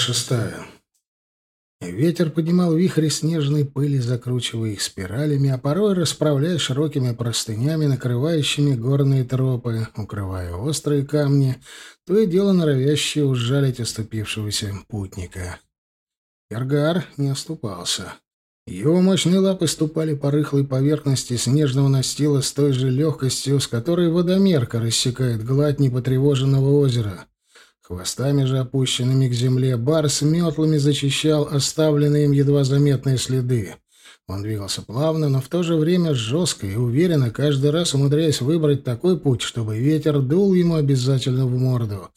шестая. Ветер поднимал вихри снежной пыли, закручивая их спиралями, а порой расправляя широкими простынями, накрывающими горные тропы, укрывая острые камни, то и дело норовящее ужалить оступившегося путника. Эргар не оступался. Его мощные лапы ступали по рыхлой поверхности снежного настила с той же легкостью, с которой водомерка рассекает гладь непотревоженного озера. Хвостами же, опущенными к земле, бар с метлами зачищал оставленные им едва заметные следы. Он двигался плавно, но в то же время жестко и уверенно, каждый раз умудряясь выбрать такой путь, чтобы ветер дул ему обязательно в морду,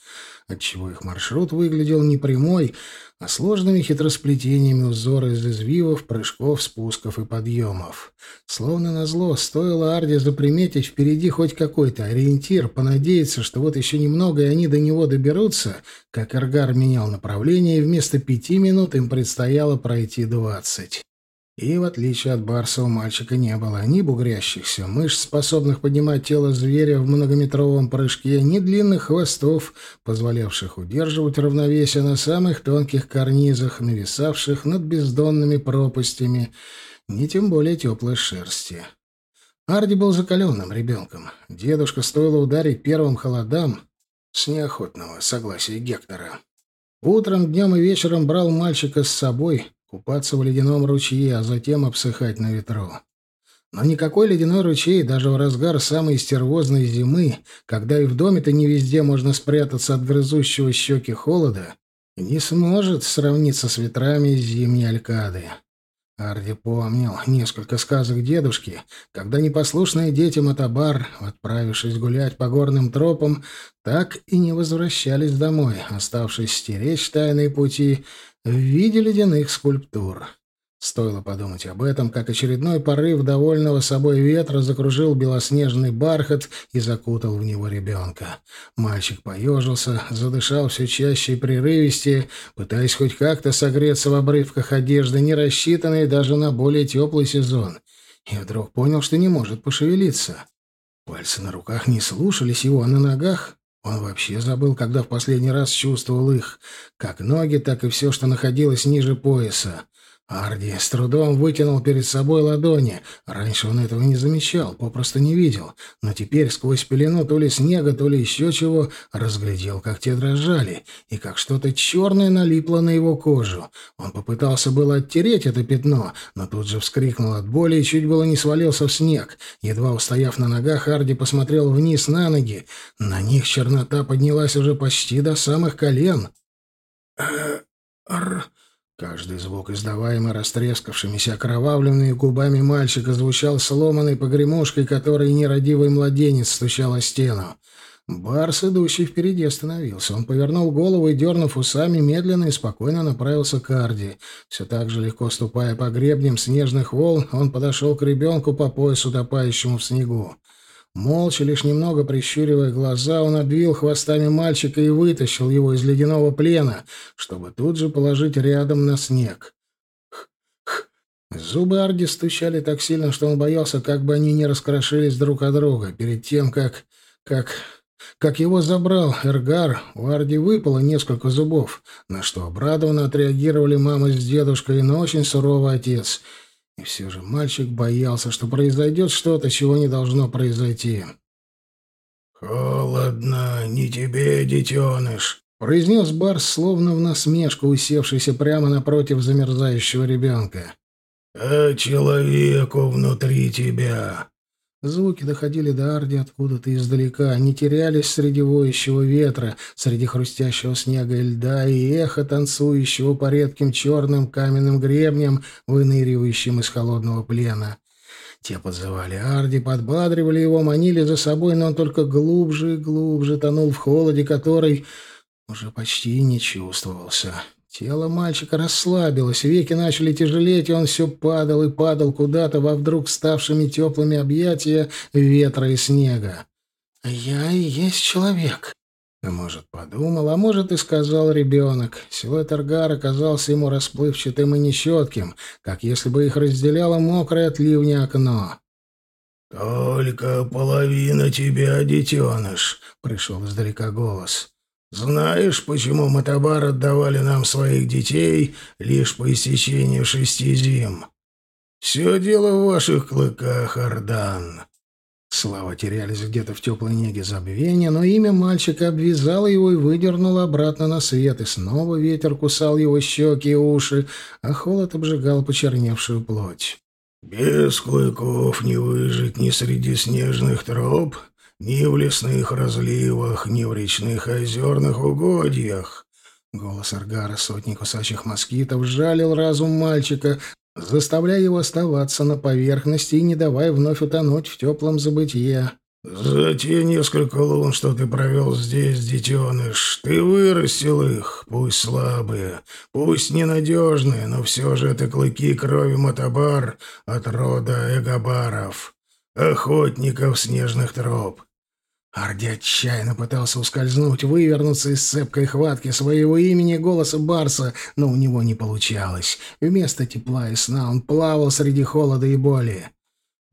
отчего их маршрут выглядел не прямой, а сложными хитросплетениями узора из извивов, прыжков, спусков и подъемов. Словно назло, стоило Арде заприметить впереди хоть какой-то ориентир, понадеяться, что вот еще немного, и они до него доберутся, как Эргар менял направление, и вместо пяти минут им предстояло пройти двадцать. И, в отличие от Барса, у мальчика не было ни бугрящихся мышц, способных поднимать тело зверя в многометровом прыжке, ни длинных хвостов, позволявших удерживать равновесие на самых тонких карнизах, нависавших над бездонными пропастями, ни тем более теплой шерсти. Арди был закаленным ребенком. Дедушка стоило ударить первым холодам с неохотного согласия Гектора. Утром, днем и вечером брал мальчика с собой, купаться в ледяном ручье, а затем обсыхать на ветру. Но никакой ледяной ручей даже в разгар самой стервозной зимы, когда и в доме-то не везде можно спрятаться от грызущего щеки холода, не сможет сравниться с ветрами зимней Алькады. Арди помнил несколько сказок дедушки, когда непослушные дети Матабар, отправившись гулять по горным тропам, так и не возвращались домой, оставшись стеречь тайные пути в виде ледяных скульптур. Стоило подумать об этом, как очередной порыв довольного собой ветра закружил белоснежный бархат и закутал в него ребенка. Мальчик поежился, задышал все чаще и прерывистее, пытаясь хоть как-то согреться в обрывках одежды, не рассчитанной даже на более теплый сезон. И вдруг понял, что не может пошевелиться. Пальцы на руках не слушались его, а на ногах он вообще забыл, когда в последний раз чувствовал их, как ноги, так и все, что находилось ниже пояса. Арди с трудом вытянул перед собой ладони. Раньше он этого не замечал, попросту не видел. Но теперь сквозь пелену то ли снега, то ли еще чего, разглядел, как те дрожали, и как что-то черное налипло на его кожу. Он попытался было оттереть это пятно, но тут же вскрикнул от боли и чуть было не свалился в снег. Едва устояв на ногах, Арди посмотрел вниз на ноги. На них чернота поднялась уже почти до самых колен. «Р...» Каждый звук, издаваемый растрескавшимися окровавленными губами мальчика, звучал сломанной погремушкой, которой нерадивый младенец стучал о стену. Барс, идущий впереди, остановился. Он повернул голову и, дернув усами, медленно и спокойно направился к Арди. Все так же легко ступая по гребням снежных волн, он подошел к ребенку по поясу, топающему в снегу. Молча, лишь немного прищуривая глаза, он обвил хвостами мальчика и вытащил его из ледяного плена, чтобы тут же положить рядом на снег. Зубы Арди стучали так сильно, что он боялся, как бы они не раскрошились друг от друга. Перед тем, как... как... Как его забрал Эргар, у Арди выпало несколько зубов, на что обрадованно отреагировали мама с дедушкой, но очень суровый отец — и все же мальчик боялся, что произойдет что-то, чего не должно произойти. «Холодно, не тебе, детеныш», — произнес Барс, словно в насмешку, усевшийся прямо напротив замерзающего ребенка. «А человеку внутри тебя». Звуки доходили до Арди откуда-то издалека, они терялись среди воющего ветра, среди хрустящего снега и льда, и эхо танцующего по редким черным каменным гребням, выныривающим из холодного плена. Те подзывали Арди, подбадривали его, манили за собой, но он только глубже и глубже тонул в холоде, который уже почти не чувствовался. Тело мальчика расслабилось, веки начали тяжелеть, и он все падал и падал куда-то во вдруг ставшими теплыми объятия ветра и снега. «Я и есть человек», может, подумал, а может, и сказал ребенок. Силуэт Аргара казался ему расплывчатым и нечетким, как если бы их разделяло мокрое от ливня окно. «Только половина тебя, детеныш», — пришел издалека голос. Знаешь, почему Матабар отдавали нам своих детей лишь по истечении шести зим? Все дело в ваших клыках, Ардан. Слова терялись где-то в теплой неге забвения, но имя мальчика обвязало его и выдернуло обратно на свет, и снова ветер кусал его щеки и уши, а холод обжигал почерневшую плоть. «Без клыков не выжить ни среди снежных троп, ни в лесных разливах, ни в речных озерных угодьях». Голос Аргара, сотни кусачих москитов, жалил разум мальчика, заставляя его оставаться на поверхности и не давая вновь утонуть в теплом забытье. «За те несколько лун, что ты провел здесь, детеныш, ты вырастил их, пусть слабые, пусть ненадежные, но все же это клыки крови Матабар от рода Эгабаров, охотников снежных троп. Арди отчаянно пытался ускользнуть, вывернуться из цепкой хватки своего имени голоса Барса, но у него не получалось. Вместо тепла и сна он плавал среди холода и боли.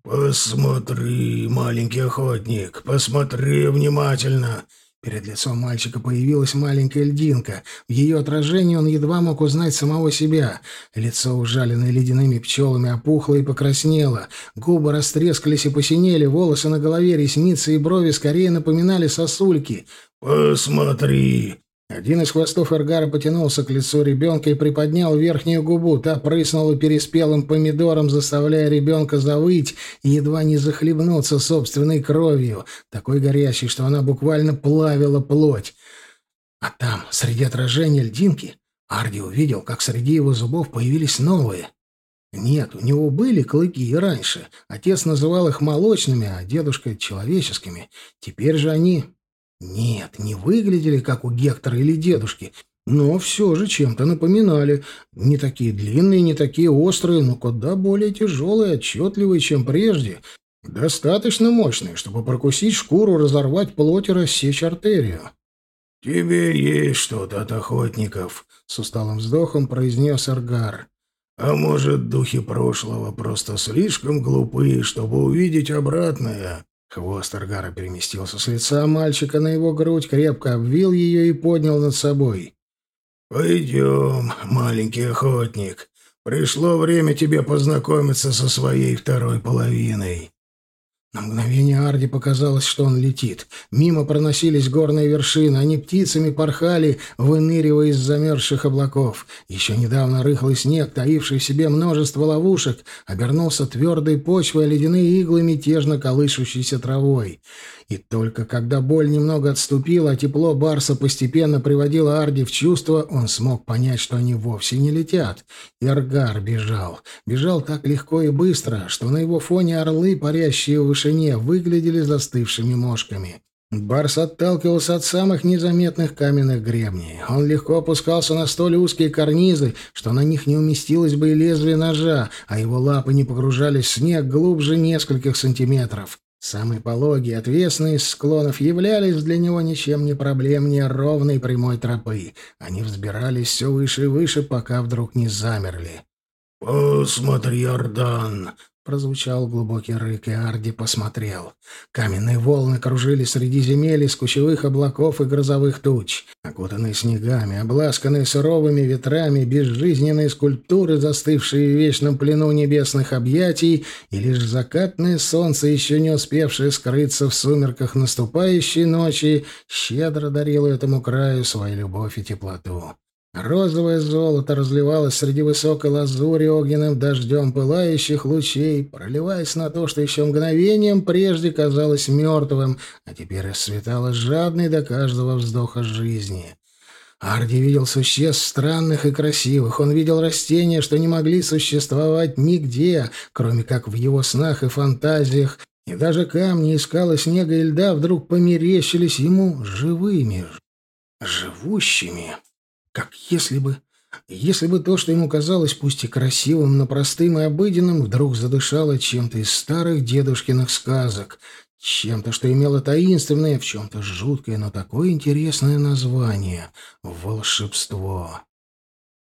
«Посмотри, маленький охотник, посмотри внимательно!» Перед лицом мальчика появилась маленькая льдинка. В ее отражении он едва мог узнать самого себя. Лицо, ужаленное ледяными пчелами, опухло и покраснело. Губы растрескались и посинели, волосы на голове, ресницы и брови скорее напоминали сосульки. «Посмотри!» Один из хвостов Эргара потянулся к лицу ребенка и приподнял верхнюю губу. Та прыснула переспелым помидором, заставляя ребенка завыть и едва не захлебнуться собственной кровью, такой горячей, что она буквально плавила плоть. А там, среди отражения льдинки, Арди увидел, как среди его зубов появились новые. Нет, у него были клыки и раньше. Отец называл их молочными, а дедушка — человеческими. Теперь же они нет, не выглядели, как у Гектора или дедушки, но все же чем-то напоминали. Не такие длинные, не такие острые, но куда более тяжелые, отчетливые, чем прежде. Достаточно мощные, чтобы прокусить шкуру, разорвать плоть и рассечь артерию. «Тебе есть что-то от охотников», — с усталым вздохом произнес Аргар. «А может, духи прошлого просто слишком глупые, чтобы увидеть обратное?» Хвост Аргара переместился с лица мальчика на его грудь, крепко обвил ее и поднял над собой. «Пойдем, маленький охотник. Пришло время тебе познакомиться со своей второй половиной». На мгновение Арди показалось, что он летит. Мимо проносились горные вершины, они птицами порхали, выныривая из замерзших облаков. Еще недавно рыхлый снег, таивший в себе множество ловушек, обернулся твердой почвой, а ледяные иглы мятежно колышущейся травой. И только когда боль немного отступила, а тепло Барса постепенно приводило Арди в чувство, он смог понять, что они вовсе не летят. Иргар бежал. Бежал так легко и быстро, что на его фоне орлы, парящие в вышине, выглядели застывшими мошками. Барс отталкивался от самых незаметных каменных гребней. Он легко опускался на столь узкие карнизы, что на них не уместилось бы и лезвие ножа, а его лапы не погружались в снег глубже нескольких сантиметров. Самые пологие, отвесные из склонов являлись для него ничем не проблемнее ровной прямой тропы. Они взбирались все выше и выше, пока вдруг не замерли. «Посмотри, Ордан!» Прозвучал глубокий рык, и Арди посмотрел. Каменные волны кружили среди земель из кучевых облаков и грозовых туч. Окутанные снегами, обласканные суровыми ветрами, безжизненные скульптуры, застывшие в вечном плену небесных объятий, и лишь закатное солнце, еще не успевшее скрыться в сумерках наступающей ночи, щедро дарило этому краю свою любовь и теплоту. Розовое золото разливалось среди высокой лазури огненным дождем пылающих лучей, проливаясь на то, что еще мгновением прежде казалось мертвым, а теперь расцветало жадной до каждого вздоха жизни. Арди видел существ странных и красивых. Он видел растения, что не могли существовать нигде, кроме как в его снах и фантазиях, и даже камни из скалы снега и льда вдруг померещились ему живыми, живущими. Как если бы... Если бы то, что ему казалось пусть и красивым, но простым и обыденным, вдруг задышало чем-то из старых дедушкиных сказок, чем-то, что имело таинственное, в чем-то жуткое, но такое интересное название — волшебство.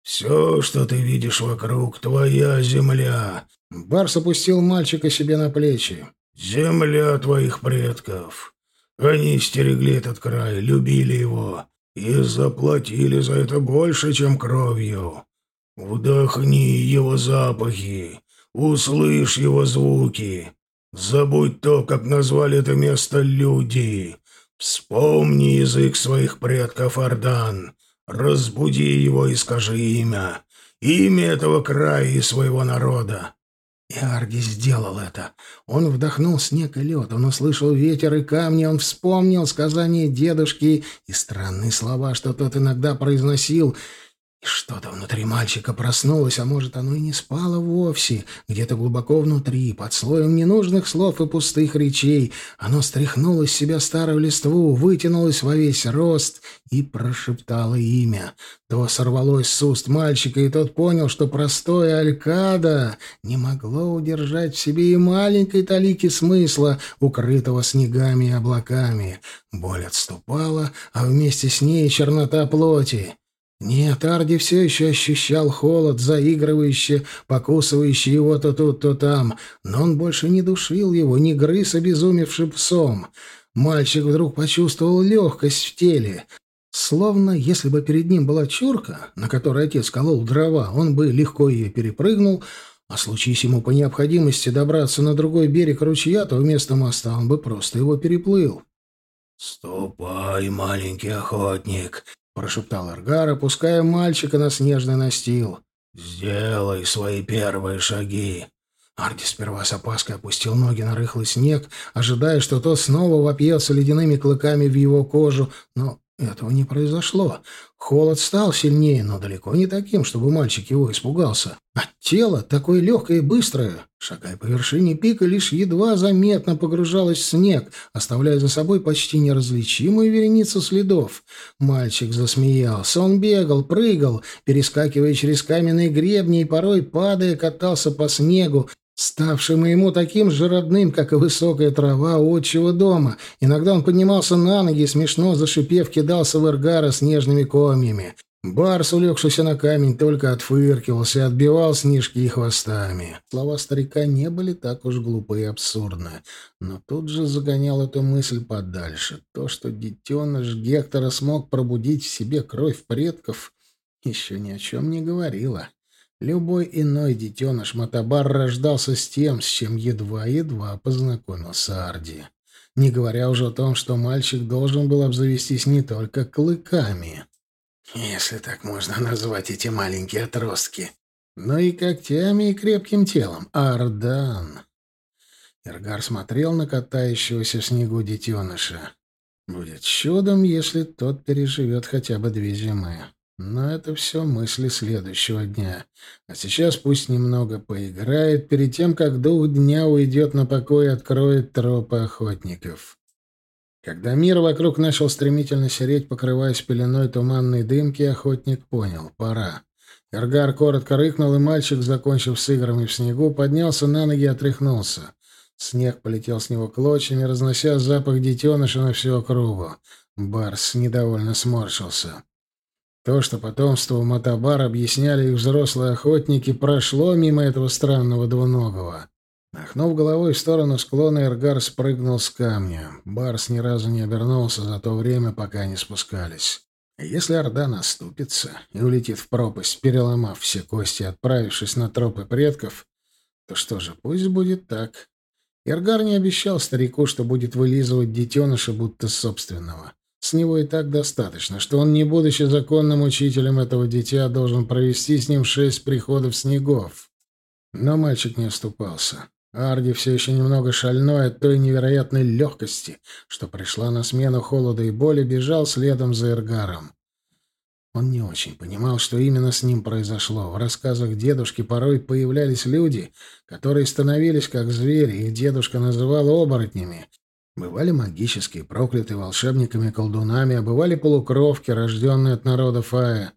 «Все, что ты видишь вокруг, твоя земля!» Барс опустил мальчика себе на плечи. «Земля твоих предков. Они стерегли этот край, любили его. И заплатили за это больше, чем кровью. Вдохни его запахи, услышь его звуки. Забудь то, как назвали это место люди. Вспомни язык своих предков Ардан. Разбуди его и скажи имя. Имя этого края и своего народа. И Арги сделал это. Он вдохнул снег и лед, он услышал ветер и камни, он вспомнил сказания дедушки и странные слова, что тот иногда произносил, и что-то внутри мальчика проснулось, а может, оно и не спало вовсе. Где-то глубоко внутри, под слоем ненужных слов и пустых речей, оно стряхнуло с себя старую листву, вытянулось во весь рост и прошептало имя. То сорвалось с уст мальчика, и тот понял, что простое алькада не могло удержать в себе и маленькой талики смысла, укрытого снегами и облаками. Боль отступала, а вместе с ней чернота плоти. Нет, Арди все еще ощущал холод, заигрывающий, покусывающий его то тут, то там, но он больше не душил его, не грыз обезумевшим псом. Мальчик вдруг почувствовал легкость в теле, словно если бы перед ним была чурка, на которой отец колол дрова, он бы легко ее перепрыгнул, а случись ему по необходимости добраться на другой берег ручья, то вместо моста он бы просто его переплыл. «Ступай, маленький охотник, — прошептал Эргар, опуская мальчика на снежный настил. «Сделай свои первые шаги». Арди сперва с опаской опустил ноги на рыхлый снег, ожидая, что тот снова вопьется ледяными клыками в его кожу, но этого не произошло. Холод стал сильнее, но далеко не таким, чтобы мальчик его испугался. А тело такое легкое и быстрое. Шагая по вершине пика, лишь едва заметно погружалось в снег, оставляя за собой почти неразличимую вереницу следов. Мальчик засмеялся. Он бегал, прыгал, перескакивая через каменные гребни и порой, падая, катался по снегу, ставшим ему таким же родным, как и высокая трава отчего дома. Иногда он поднимался на ноги и, смешно зашипев, кидался в Эргара снежными комьями. Барс, улегшийся на камень, только отфыркивался и отбивал снежки хвостами. Слова старика не были так уж глупы и абсурдны, но тут же загонял эту мысль подальше. То, что детеныш Гектора смог пробудить в себе кровь предков, еще ни о чем не говорило. Любой иной детеныш Матабар рождался с тем, с чем едва-едва познакомился Арди. Не говоря уже о том, что мальчик должен был обзавестись не только клыками, если так можно назвать эти маленькие отростки, но и когтями и крепким телом. Ардан! Иргар смотрел на катающегося в снегу детеныша. Будет чудом, если тот переживет хотя бы две зимы. Но это все мысли следующего дня. А сейчас пусть немного поиграет перед тем, как дух дня уйдет на покой и откроет тропы охотников. Когда мир вокруг начал стремительно сереть, покрываясь пеленой туманной дымки, охотник понял — пора. Эргар коротко рыкнул, и мальчик, закончив с играми в снегу, поднялся на ноги и отряхнулся. Снег полетел с него клочьями, разнося запах детеныша на всю округу. Барс недовольно сморщился. То, что потомство Матабар объясняли их взрослые охотники, прошло мимо этого странного двуногого. Махнув головой в сторону склона, Эргар спрыгнул с камня. Барс ни разу не обернулся за то время, пока они спускались. Если Орда наступится и улетит в пропасть, переломав все кости, отправившись на тропы предков, то что же, пусть будет так. Эргар не обещал старику, что будет вылизывать детеныша будто собственного. С него и так достаточно, что он, не будучи законным учителем этого дитя, должен провести с ним шесть приходов снегов. Но мальчик не оступался. Арди все еще немного шальной от той невероятной легкости, что пришла на смену холода и боли, бежал следом за Эргаром. Он не очень понимал, что именно с ним произошло. В рассказах дедушки порой появлялись люди, которые становились как звери, их дедушка называл оборотнями, Бывали магические, проклятые волшебниками-колдунами, а бывали полукровки, рожденные от народа Фая.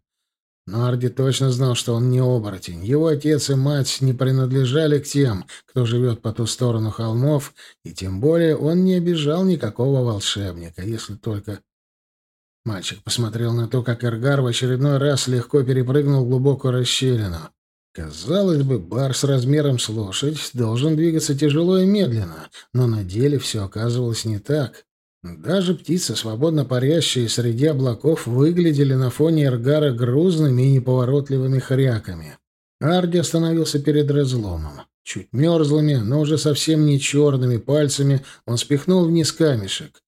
Но Арди точно знал, что он не оборотень. Его отец и мать не принадлежали к тем, кто живет по ту сторону холмов, и тем более он не обижал никакого волшебника, если только... Мальчик посмотрел на то, как Эргар в очередной раз легко перепрыгнул глубокую расщелину. Казалось бы, бар с размером с лошадь должен двигаться тяжело и медленно, но на деле все оказывалось не так. Даже птицы, свободно парящие среди облаков, выглядели на фоне Эргара грузными и неповоротливыми хряками. Арди остановился перед разломом. Чуть мерзлыми, но уже совсем не черными пальцами он спихнул вниз камешек.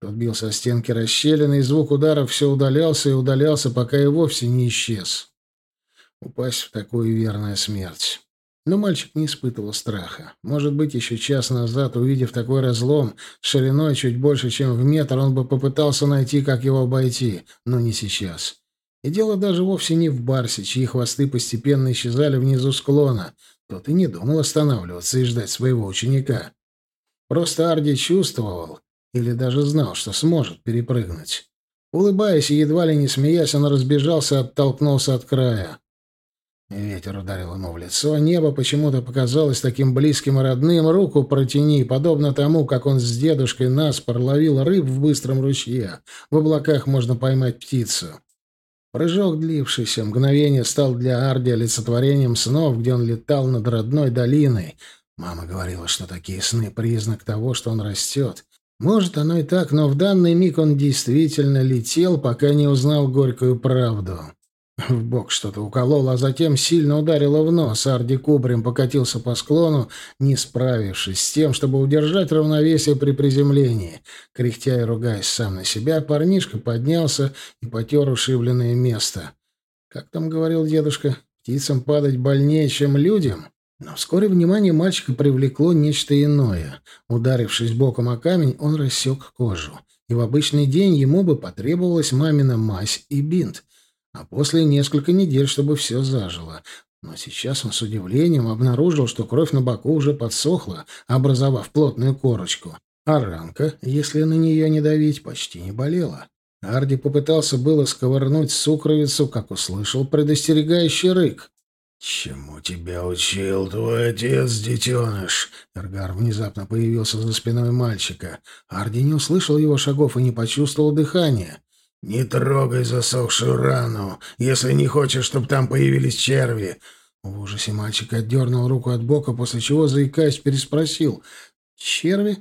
Тот бился о стенки расщелины, и звук ударов все удалялся и удалялся, пока и вовсе не исчез. Упасть в такую верная смерть. Но мальчик не испытывал страха. Может быть, еще час назад, увидев такой разлом, шириной чуть больше, чем в метр, он бы попытался найти, как его обойти, но не сейчас. И дело даже вовсе не в Барсе, чьи хвосты постепенно исчезали внизу склона. Тот и не думал останавливаться и ждать своего ученика. Просто Арди чувствовал, или даже знал, что сможет перепрыгнуть. Улыбаясь и едва ли не смеясь, он разбежался, оттолкнулся от края. Ветер ударил ему в лицо, небо почему-то показалось таким близким и родным. Руку протяни, подобно тому, как он с дедушкой наспор ловил рыб в быстром ручье. В облаках можно поймать птицу. Прыжок, длившийся мгновение, стал для Арди олицетворением снов, где он летал над родной долиной. Мама говорила, что такие сны — признак того, что он растет. Может, оно и так, но в данный миг он действительно летел, пока не узнал горькую правду. В бок что-то укололо, а затем сильно ударило в нос. Арди кубрем покатился по склону, не справившись с тем, чтобы удержать равновесие при приземлении. Кряхтя и ругаясь сам на себя, парнишка поднялся и потер ушибленное место. Как там говорил дедушка, птицам падать больнее, чем людям? Но вскоре внимание мальчика привлекло нечто иное. Ударившись боком о камень, он рассек кожу. И в обычный день ему бы потребовалась мамина мазь и бинт а после несколько недель, чтобы все зажило. Но сейчас он с удивлением обнаружил, что кровь на боку уже подсохла, образовав плотную корочку. А ранка, если на нее не давить, почти не болела. Арди попытался было сковырнуть сукровицу, как услышал предостерегающий рык. «Чему тебя учил твой отец, детеныш?» Эргар внезапно появился за спиной мальчика. Арди не услышал его шагов и не почувствовал дыхания. «Не трогай засохшую рану, если не хочешь, чтобы там появились черви». В ужасе мальчик отдернул руку от бока, после чего, заикаясь, переспросил. «Черви?»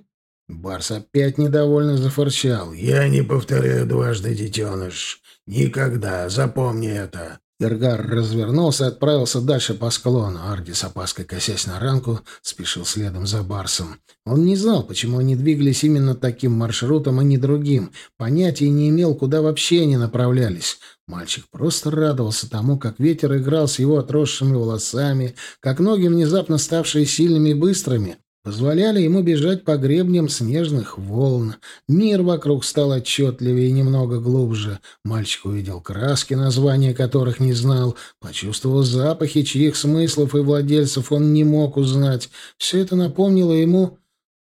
Барс опять недовольно зафорчал. «Я не повторяю дважды, детеныш. Никогда. Запомни это». Иргар развернулся и отправился дальше по склону. Арди с опаской, косясь на ранку, спешил следом за Барсом. Он не знал, почему они двигались именно таким маршрутом, а не другим. Понятия не имел, куда вообще они направлялись. Мальчик просто радовался тому, как ветер играл с его отросшими волосами, как ноги, внезапно ставшие сильными и быстрыми, позволяли ему бежать по гребням снежных волн. Мир вокруг стал отчетливее и немного глубже. Мальчик увидел краски, названия которых не знал, почувствовал запахи, чьих смыслов и владельцев он не мог узнать. Все это напомнило ему...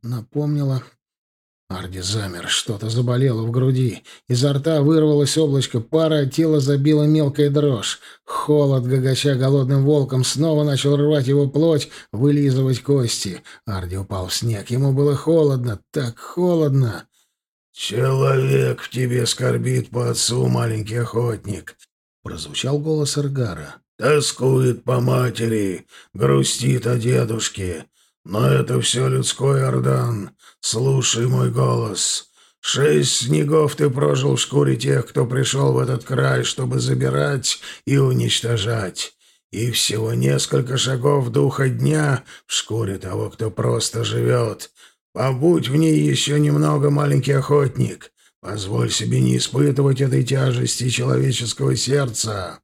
Напомнило Арди замер, что-то заболело в груди. Изо рта вырвалось облачко пара, тело забило мелкая дрожь. Холод, гагача голодным волком, снова начал рвать его плоть, вылизывать кости. Арди упал в снег. Ему было холодно, так холодно. «Человек в тебе скорбит по отцу, маленький охотник», — прозвучал голос Эргара. «Тоскует по матери, грустит о дедушке. Но это все людской Ордан. Слушай мой голос. Шесть снегов ты прожил в шкуре тех, кто пришел в этот край, чтобы забирать и уничтожать. И всего несколько шагов духа дня в шкуре того, кто просто живет. Побудь в ней еще немного, маленький охотник. Позволь себе не испытывать этой тяжести человеческого сердца.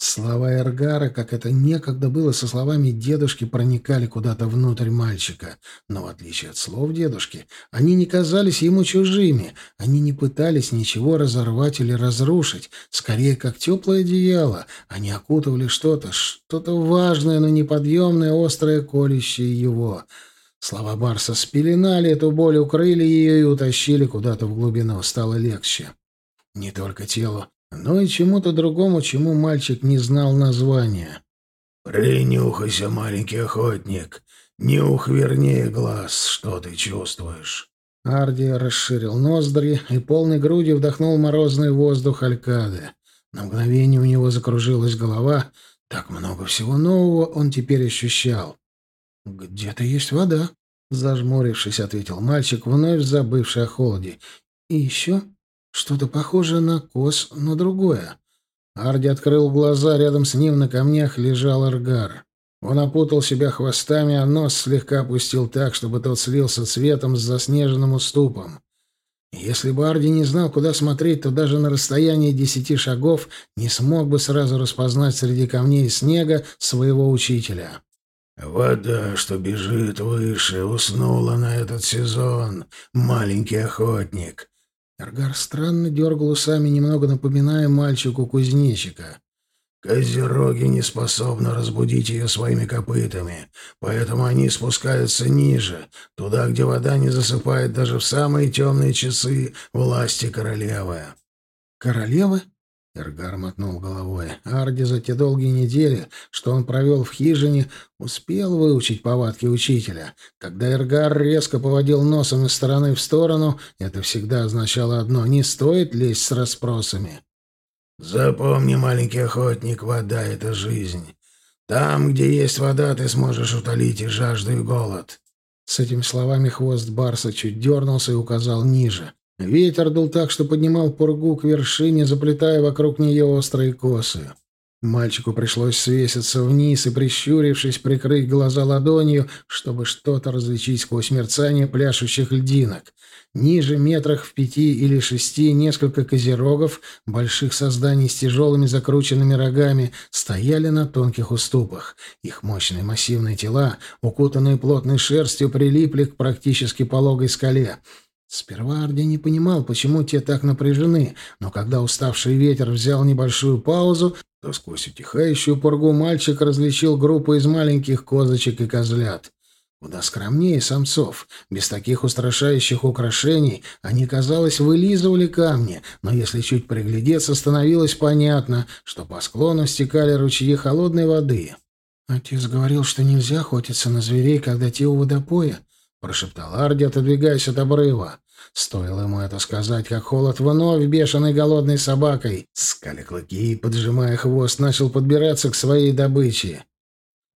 Слова Эргара, как это некогда было со словами дедушки, проникали куда-то внутрь мальчика. Но в отличие от слов дедушки, они не казались ему чужими. Они не пытались ничего разорвать или разрушить. Скорее, как теплое одеяло. Они окутывали что-то, что-то важное, но неподъемное, острое, колющее его. Слова Барса спеленали эту боль, укрыли ее и утащили куда-то в глубину. Стало легче. Не только телу, но и чему-то другому, чему мальчик не знал названия. «Принюхайся, маленький охотник. Нюх вернее глаз. Что ты чувствуешь?» Арди расширил ноздри и полной грудью вдохнул морозный воздух Алькады. На мгновение у него закружилась голова. Так много всего нового он теперь ощущал. «Где-то есть вода». Зажмурившись, ответил мальчик, вновь забывший о холоде. И еще что-то похожее на кос, но другое. Арди открыл глаза, рядом с ним на камнях лежал Эргар. Он опутал себя хвостами, а нос слегка опустил так, чтобы тот слился цветом с заснеженным уступом. Если бы Арди не знал, куда смотреть, то даже на расстоянии десяти шагов не смог бы сразу распознать среди камней и снега своего учителя. «Вода, что бежит выше, уснула на этот сезон, маленький охотник». Эргар странно дергал усами, немного напоминая мальчику-кузнечика. Козероги не способны разбудить ее своими копытами, поэтому они спускаются ниже, туда, где вода не засыпает даже в самые темные часы власти королевы. «Королевы?» — Эргар мотнул головой. Арди за те долгие недели, что он провел в хижине, успел выучить повадки учителя. Когда Эргар резко поводил носом из стороны в сторону, это всегда означало одно — не стоит лезть с расспросами. Запомни, маленький охотник, вода — это жизнь. Там, где есть вода, ты сможешь утолить и жажду, и голод. С этими словами хвост барса чуть дернулся и указал ниже. Ветер дул так, что поднимал пургу к вершине, заплетая вокруг нее острые косы. Мальчику пришлось свеситься вниз и, прищурившись, прикрыть глаза ладонью, чтобы что-то различить сквозь мерцание пляшущих льдинок. Ниже, метрах в пяти или шести, несколько козерогов, больших созданий с тяжелыми закрученными рогами, стояли на тонких уступах. Их мощные массивные тела, укутанные плотной шерстью, прилипли к практически пологой скале. Сперва Арди не понимал, почему те так напряжены, но когда уставший ветер взял небольшую паузу, то сквозь утихающую пургу мальчик различил группу из маленьких козочек и козлят. Куда скромнее самцов. Без таких устрашающих украшений они, казалось, вылизывали камни, но если чуть приглядеться, становилось понятно, что по склону стекали ручьи холодной воды. «Отец говорил, что нельзя охотиться на зверей, когда те у водопоя», — прошептал Арди, отодвигаясь от обрыва. Стоило ему это сказать, как холод вновь бешеной голодной собакой, скали клыки и, поджимая хвост, начал подбираться к своей добыче.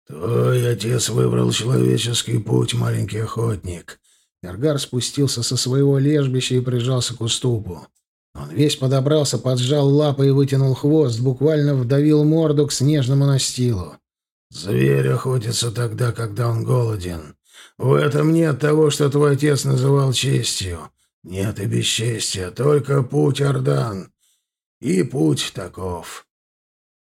«Твой отец выбрал человеческий путь, маленький охотник». Эргар спустился со своего лежбища и прижался к уступу. Он весь подобрался, поджал лапы и вытянул хвост, буквально вдавил морду к снежному настилу. «Зверь охотится тогда, когда он голоден. В этом нет того, что твой отец называл честью. Нет и бесчестия, только путь Ордан. И путь таков.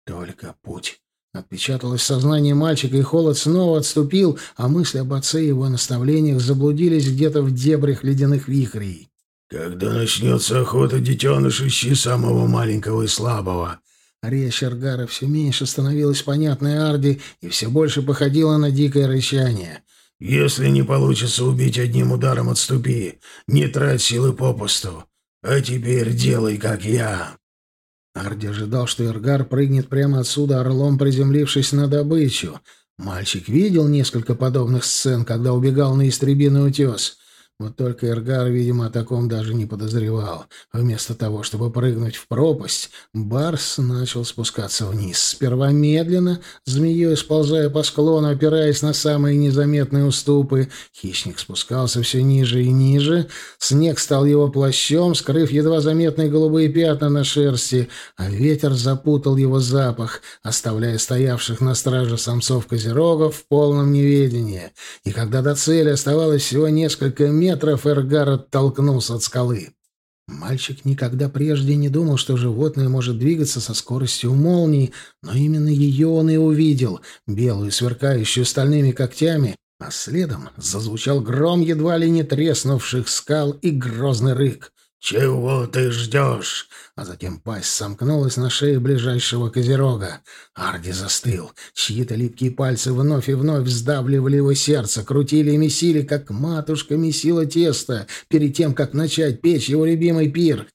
Только путь. Отпечаталось сознание мальчика, и холод снова отступил, а мысли об отце и его наставлениях заблудились где-то в дебрях ледяных вихрей. «Когда начнется охота, детеныш, ищи самого маленького и слабого». Речь Аргара все меньше становилась понятной Арди и все больше походила на дикое рычание. Если не получится убить одним ударом, отступи. Не трать силы попусту. А теперь делай, как я». Арди ожидал, что Иргар прыгнет прямо отсюда, орлом приземлившись на добычу. Мальчик видел несколько подобных сцен, когда убегал на истребиный утес. Вот только Эргар, видимо, о таком даже не подозревал. Вместо того, чтобы прыгнуть в пропасть, Барс начал спускаться вниз. Сперва медленно, змеей сползая по склону, опираясь на самые незаметные уступы. Хищник спускался все ниже и ниже. Снег стал его плащом, скрыв едва заметные голубые пятна на шерсти, а ветер запутал его запах, оставляя стоявших на страже самцов-козерогов в полном неведении. И когда до цели оставалось всего несколько метров, метров Эргар оттолкнулся от скалы. Мальчик никогда прежде не думал, что животное может двигаться со скоростью молнии, но именно ее он и увидел, белую, сверкающую стальными когтями, а следом зазвучал гром едва ли не треснувших скал и грозный рык. «Чего ты ждешь?» А затем пасть сомкнулась на шее ближайшего козерога. Арди застыл. Чьи-то липкие пальцы вновь и вновь сдавливали его сердце, крутили и месили, как матушка месила тесто, перед тем, как начать печь его любимый пир.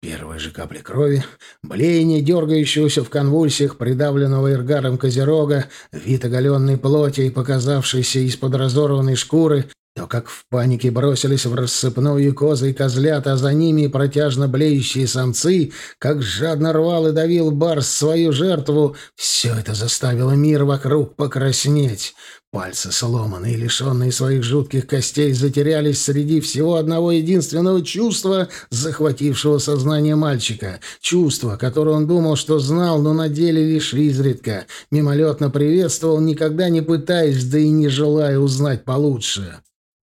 Первые же капли крови, блеяние дергающегося в конвульсиях придавленного иргаром козерога, вид оголенной плоти показавшейся из-под разорванной шкуры, то как в панике бросились в рассыпную козы и козлята, а за ними и протяжно блеющие самцы, как жадно рвал и давил барс свою жертву, все это заставило мир вокруг покраснеть. Пальцы сломанные, лишенные своих жутких костей, затерялись среди всего одного единственного чувства, захватившего сознание мальчика. Чувство, которое он думал, что знал, но на деле лишь изредка. Мимолетно приветствовал, никогда не пытаясь, да и не желая узнать получше.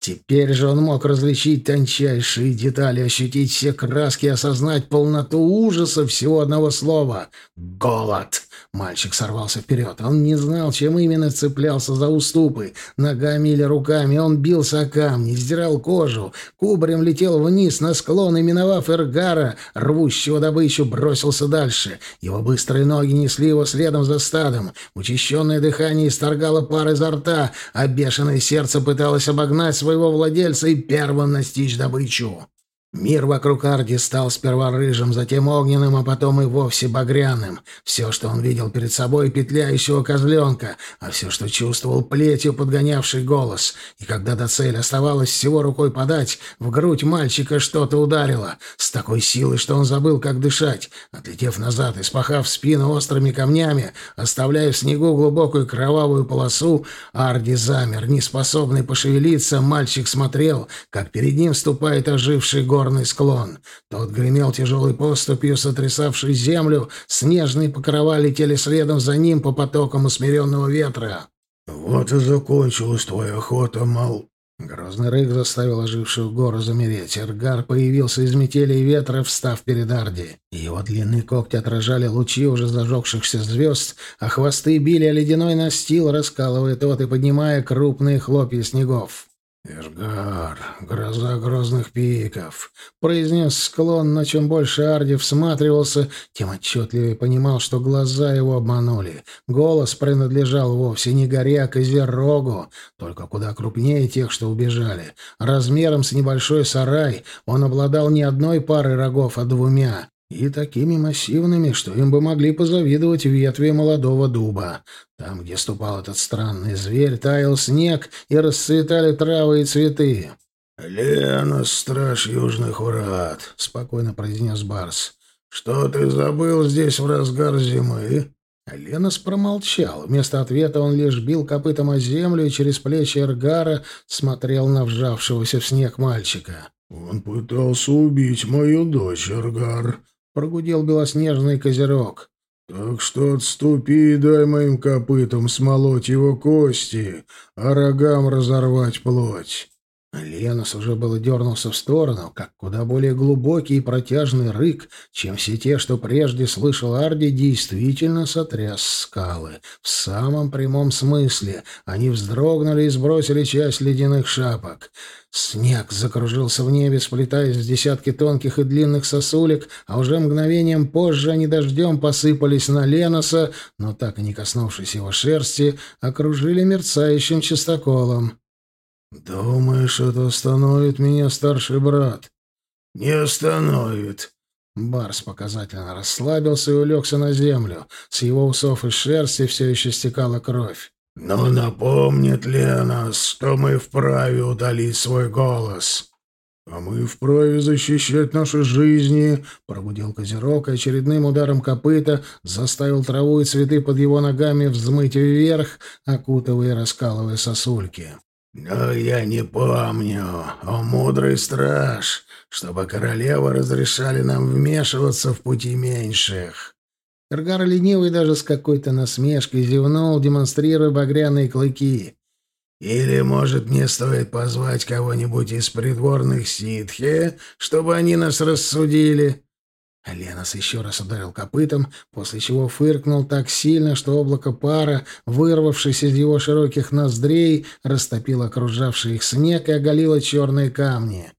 Теперь же он мог различить тончайшие детали, ощутить все краски, осознать полноту ужаса всего одного слова — «голод». Мальчик сорвался вперед. Он не знал, чем именно цеплялся за уступы. Ногами или руками он бился о камни, сдирал кожу. Кубарем летел вниз на склон и, миновав Эргара, рвущего добычу, бросился дальше. Его быстрые ноги несли его следом за стадом. Учащенное дыхание исторгало пар изо рта, а бешеное сердце пыталось обогнать своего владельца и первым настичь добычу. Мир вокруг Арди стал сперва рыжим, затем огненным, а потом и вовсе багряным. Все, что он видел перед собой, петляющего козленка, а все, что чувствовал, плетью подгонявший голос. И когда до цели оставалось всего рукой подать, в грудь мальчика что-то ударило. С такой силой, что он забыл, как дышать. Отлетев назад и спахав спину острыми камнями, оставляя в снегу глубокую кровавую полосу, Арди замер, неспособный пошевелиться, мальчик смотрел, как перед ним ступает оживший город горный склон. Тот гремел тяжелой поступью, сотрясавшей землю, снежные покрова летели следом за ним по потокам усмиренного ветра. «Вот и закончилась твоя охота, Мал...» Грозный рык заставил ожившую гору замереть. Эргар появился из метели и ветра, встав перед Арди. Его длинные когти отражали лучи уже зажегшихся звезд, а хвосты били о ледяной настил, раскалывая тот и поднимая крупные хлопья снегов. «Эргар, гроза грозных пиков», — произнес склон, но чем больше Арди всматривался, тем отчетливее понимал, что глаза его обманули. Голос принадлежал вовсе не а козерогу, только куда крупнее тех, что убежали. Размером с небольшой сарай он обладал не одной парой рогов, а двумя и такими массивными, что им бы могли позавидовать ветви молодого дуба. Там, где ступал этот странный зверь, таял снег и расцветали травы и цветы. «Лена, страж южных врат», — спокойно произнес Барс. «Что ты забыл здесь в разгар зимы?» Ленос промолчал. Вместо ответа он лишь бил копытом о землю и через плечи Эргара смотрел на вжавшегося в снег мальчика. «Он пытался убить мою дочь, Эргар», — прогудел белоснежный козерог. «Так что отступи и дай моим копытам смолоть его кости, а рогам разорвать плоть». Ленос уже было дернулся в сторону, как куда более глубокий и протяжный рык, чем все те, что прежде слышал Арди, действительно сотряс скалы. В самом прямом смысле они вздрогнули и сбросили часть ледяных шапок. Снег закружился в небе, сплетаясь в десятки тонких и длинных сосулек, а уже мгновением позже они дождем посыпались на Леноса, но так и не коснувшись его шерсти, окружили мерцающим чистоколом. «Думаешь, это остановит меня, старший брат?» «Не остановит». Барс показательно расслабился и улегся на землю. С его усов и шерсти все еще стекала кровь. «Но напомнит ли нас, что мы вправе удалить свой голос?» «А мы вправе защищать наши жизни», — пробудил Козерог и очередным ударом копыта заставил траву и цветы под его ногами взмыть вверх, окутывая и раскалывая сосульки. «Но я не помню, о мудрый страж, чтобы королевы разрешали нам вмешиваться в пути меньших». Эргар ленивый даже с какой-то насмешкой зевнул, демонстрируя багряные клыки. «Или, может, мне стоит позвать кого-нибудь из придворных ситхи, чтобы они нас рассудили?» Ленос еще раз ударил копытом, после чего фыркнул так сильно, что облако пара, вырвавшись из его широких ноздрей, растопило окружавший их снег и оголило черные камни.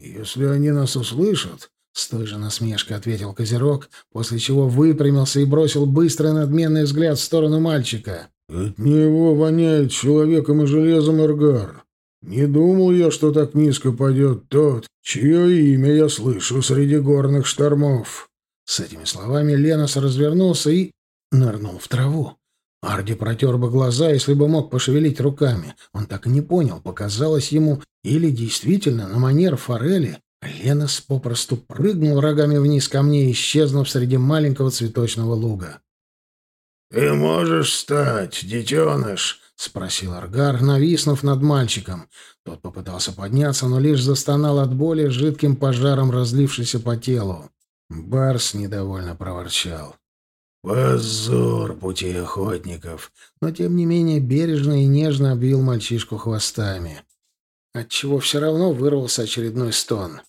«Если они нас услышат...» — с той же насмешкой ответил Козерог, после чего выпрямился и бросил быстрый надменный взгляд в сторону мальчика. «От него воняет человеком и железом Эргар. Не думал я, что так низко пойдет тот, чье имя я слышу среди горных штормов. С этими словами Ленос развернулся и нырнул в траву. Арди протер бы глаза, если бы мог пошевелить руками. Он так и не понял, показалось ему, или действительно, на манер форели, Ленос попросту прыгнул рогами вниз ко мне, исчезнув среди маленького цветочного луга. «Ты можешь встать, детеныш?» — спросил Аргар, нависнув над мальчиком. Тот попытался подняться, но лишь застонал от боли, жидким пожаром разлившийся по телу. Барс недовольно проворчал. «Позор пути охотников!» Но, тем не менее, бережно и нежно обвил мальчишку хвостами. Отчего все равно вырвался очередной стон.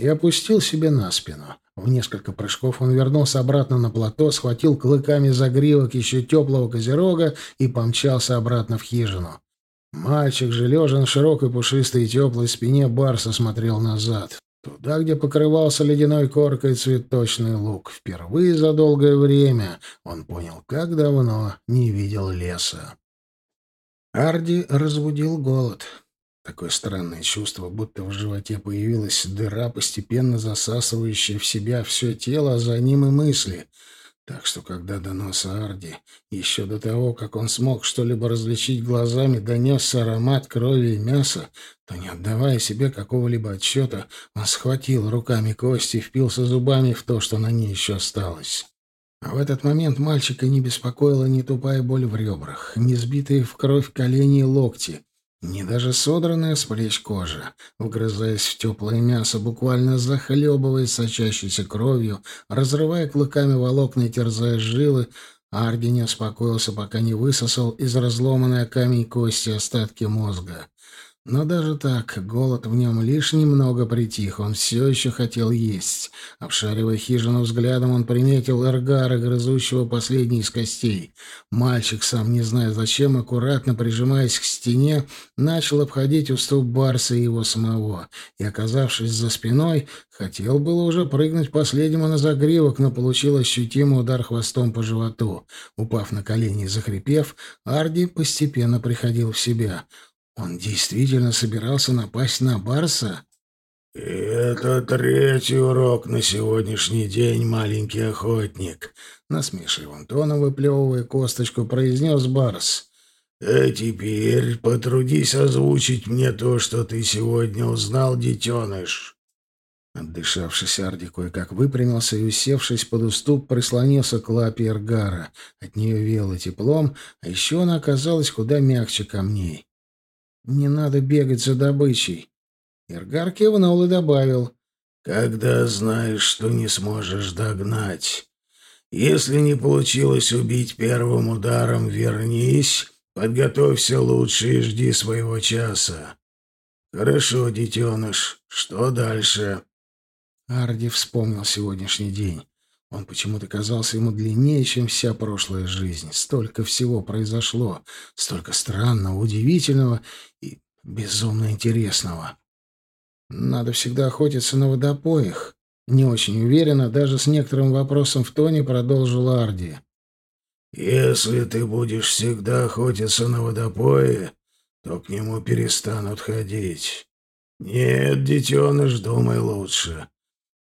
И опустил себе на спину. В несколько прыжков он вернулся обратно на плато, схватил клыками загривок еще теплого козерога и помчался обратно в хижину. Мальчик же, лежа на широкой пушистой и теплой спине, Барса смотрел назад. Туда, где покрывался ледяной коркой цветочный лук. Впервые за долгое время он понял, как давно не видел леса. Арди разбудил голод. Такое странное чувство, будто в животе появилась дыра, постепенно засасывающая в себя все тело, а за ним и мысли. Так что, когда до носа Арди, еще до того, как он смог что-либо различить глазами, донесся аромат крови и мяса, то, не отдавая себе какого-либо отчета, он схватил руками кости и впился зубами в то, что на ней еще осталось. А в этот момент мальчика не беспокоила ни тупая боль в ребрах, ни сбитые в кровь колени и локти, не даже содранная с плеч кожа, вгрызаясь в теплое мясо, буквально захлебываясь сочащейся кровью, разрывая клыками волокна и терзая жилы, Арди не успокоился, пока не высосал из разломанной камень кости остатки мозга. Но даже так, голод в нем лишь немного притих, он все еще хотел есть. Обшаривая хижину взглядом, он приметил Эргара, грызущего последний из костей. Мальчик, сам не зная зачем, аккуратно прижимаясь к стене, начал обходить уступ Барса и его самого, и, оказавшись за спиной, хотел было уже прыгнуть последнему на загривок, но получил ощутимый удар хвостом по животу. Упав на колени и захрипев, Арди постепенно приходил в себя — он действительно собирался напасть на Барса? «Это третий урок на сегодняшний день, маленький охотник», — насмешливым тоном выплевывая косточку, произнес Барс. «А теперь потрудись озвучить мне то, что ты сегодня узнал, детеныш». Отдышавшись, Арди кое-как выпрямился и, усевшись под уступ, прислонился к лапе Эргара. От нее вело теплом, а еще она оказалась куда мягче камней. Не надо бегать за добычей. Иргар кивнул и добавил. Когда знаешь, что не сможешь догнать. Если не получилось убить первым ударом, вернись, подготовься лучше и жди своего часа. Хорошо, детеныш, что дальше? Арди вспомнил сегодняшний день. Он почему-то казался ему длиннее, чем вся прошлая жизнь. Столько всего произошло, столько странного, удивительного и безумно интересного. Надо всегда охотиться на водопоях. Не очень уверенно, даже с некоторым вопросом в тоне продолжил Арди. «Если ты будешь всегда охотиться на водопое, то к нему перестанут ходить. Нет, детеныш, думай лучше.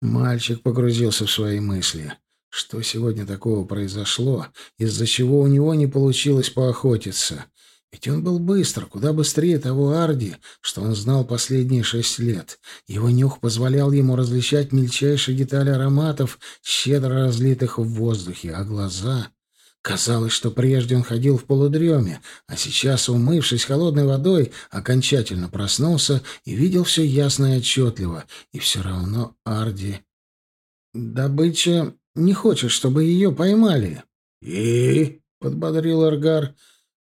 Мальчик погрузился в свои мысли. Что сегодня такого произошло, из-за чего у него не получилось поохотиться? Ведь он был быстр, куда быстрее того Арди, что он знал последние шесть лет. Его нюх позволял ему различать мельчайшие детали ароматов, щедро разлитых в воздухе, а глаза... Казалось, что прежде он ходил в полудреме, а сейчас, умывшись холодной водой, окончательно проснулся и видел все ясно и отчетливо. И все равно Арди... «Добыча не хочет, чтобы ее поймали». «И?» — подбодрил Аргар.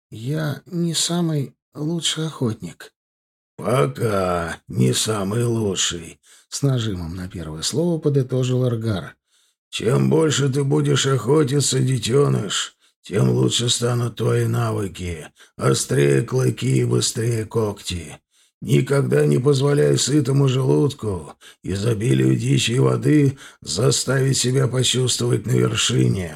«Я не самый лучший охотник». «Пока не самый лучший», — с нажимом на первое слово подытожил Аргар. Чем больше ты будешь охотиться, детеныш, тем лучше станут твои навыки. Острее клыки и быстрее когти. Никогда не позволяй сытому желудку, изобилию дичи воды заставить себя почувствовать на вершине.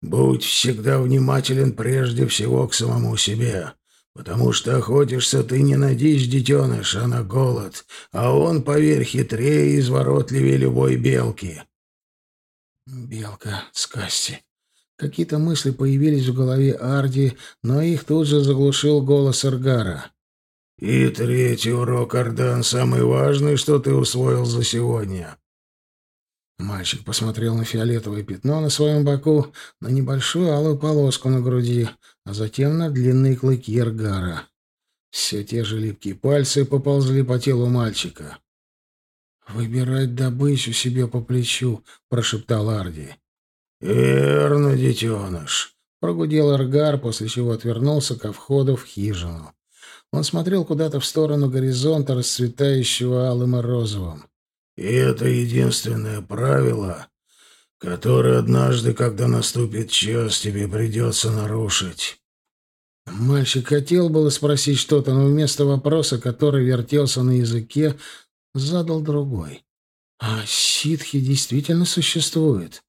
Будь всегда внимателен прежде всего к самому себе, потому что охотишься ты не на дичь, детеныш, а на голод, а он, поверь, хитрее и изворотливее любой белки. Белка с Касси. Какие-то мысли появились в голове Арди, но их тут же заглушил голос Эргара. «И третий урок, Ардан, самый важный, что ты усвоил за сегодня». Мальчик посмотрел на фиолетовое пятно на своем боку, на небольшую алую полоску на груди, а затем на длинные клыки Эргара. Все те же липкие пальцы поползли по телу мальчика. «Выбирать добычу себе по плечу», — прошептал Арди. «Верно, детеныш», — прогудел Эргар, после чего отвернулся ко входу в хижину. Он смотрел куда-то в сторону горизонта, расцветающего алым и розовым. «И это единственное правило, которое однажды, когда наступит час, тебе придется нарушить». Мальчик хотел было спросить что-то, но вместо вопроса, который вертелся на языке, задал другой. «А ситхи действительно существуют?»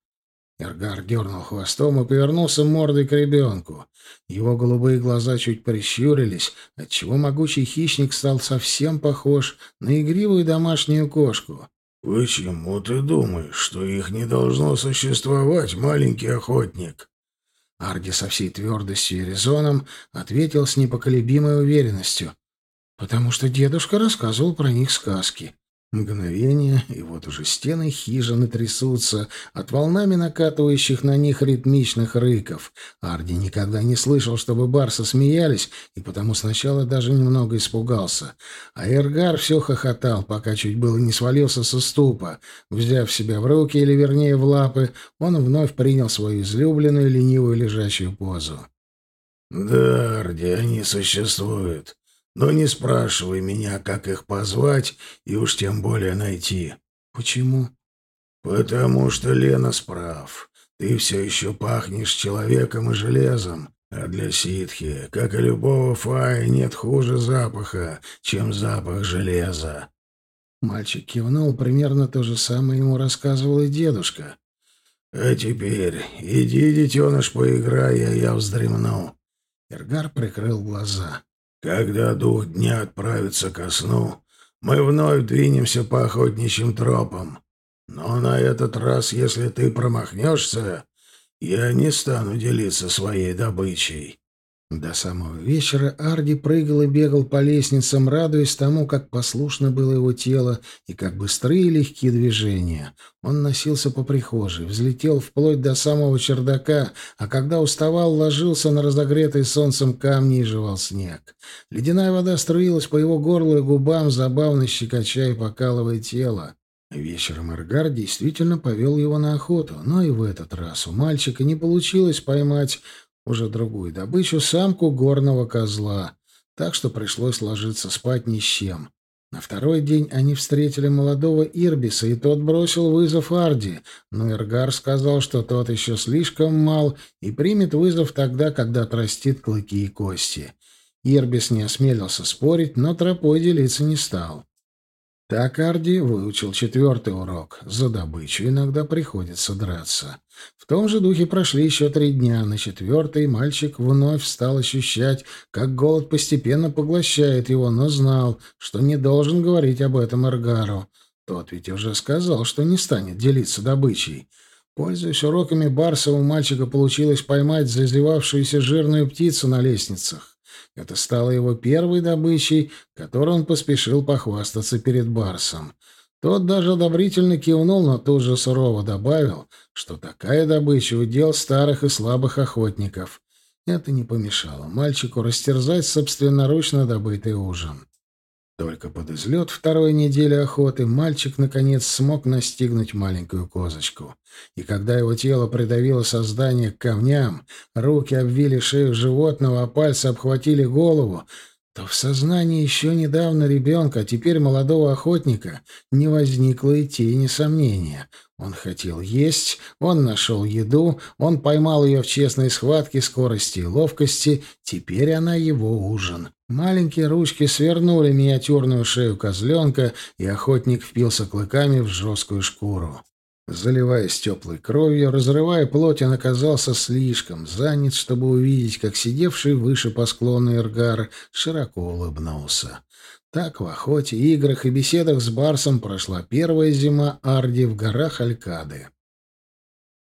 Эргар дернул хвостом и повернулся мордой к ребенку. Его голубые глаза чуть прищурились, отчего могучий хищник стал совсем похож на игривую домашнюю кошку. «Почему ты думаешь, что их не должно существовать, маленький охотник?» Арди со всей твердостью и резоном ответил с непоколебимой уверенностью. «Потому что дедушка рассказывал про них сказки. Мгновение, и вот уже стены хижины трясутся от волнами накатывающих на них ритмичных рыков. Арди никогда не слышал, чтобы барсы смеялись, и потому сначала даже немного испугался. А Эргар все хохотал, пока чуть было не свалился со ступа. Взяв себя в руки, или вернее в лапы, он вновь принял свою излюбленную ленивую лежачую позу. «Да, Арди, они существуют. Но не спрашивай меня, как их позвать и уж тем более найти. Почему? Потому что Лена справ. Ты все еще пахнешь человеком и железом. А для ситхи, как и любого фая, нет хуже запаха, чем запах железа. Мальчик кивнул, примерно то же самое ему рассказывал и дедушка. «А теперь иди, детеныш, поиграй, а я вздремну». Эргар прикрыл глаза. Когда дух дня отправится ко сну, мы вновь двинемся по охотничьим тропам. Но на этот раз, если ты промахнешься, я не стану делиться своей добычей. До самого вечера Арди прыгал и бегал по лестницам, радуясь тому, как послушно было его тело и как быстрые и легкие движения. Он носился по прихожей, взлетел вплоть до самого чердака, а когда уставал, ложился на разогретый солнцем камни и жевал снег. Ледяная вода струилась по его горлу и губам, забавно щекоча и покалывая тело. Вечером Эргар действительно повел его на охоту, но и в этот раз у мальчика не получилось поймать уже другую добычу, самку горного козла, так что пришлось ложиться спать ни с чем. На второй день они встретили молодого Ирбиса, и тот бросил вызов Арди, но Эргар сказал, что тот еще слишком мал и примет вызов тогда, когда отрастит клыки и кости. Ирбис не осмелился спорить, но тропой делиться не стал. Так Арди выучил четвертый урок. За добычу иногда приходится драться. В том же духе прошли еще три дня. На четвертый мальчик вновь стал ощущать, как голод постепенно поглощает его, но знал, что не должен говорить об этом Эргару. Тот ведь уже сказал, что не станет делиться добычей. Пользуясь уроками Барса, у мальчика получилось поймать зазевавшуюся жирную птицу на лестницах. Это стало его первой добычей, которой он поспешил похвастаться перед Барсом. Тот даже одобрительно кивнул, но тут же сурово добавил, что такая добыча — удел старых и слабых охотников. Это не помешало мальчику растерзать собственноручно добытый ужин. Только под излет второй недели охоты мальчик, наконец, смог настигнуть маленькую козочку. И когда его тело придавило создание к камням, руки обвили шею животного, а пальцы обхватили голову, то в сознании еще недавно ребенка, а теперь молодого охотника, не возникло и тени сомнения. Он хотел есть, он нашел еду, он поймал ее в честной схватке скорости и ловкости, теперь она его ужин. Маленькие ручки свернули миниатюрную шею козленка, и охотник впился клыками в жесткую шкуру. Заливаясь теплой кровью, разрывая плоть, он оказался слишком занят, чтобы увидеть, как сидевший выше по склону Эргар широко улыбнулся. Так в охоте, играх и беседах с Барсом прошла первая зима Арди в горах Алькады.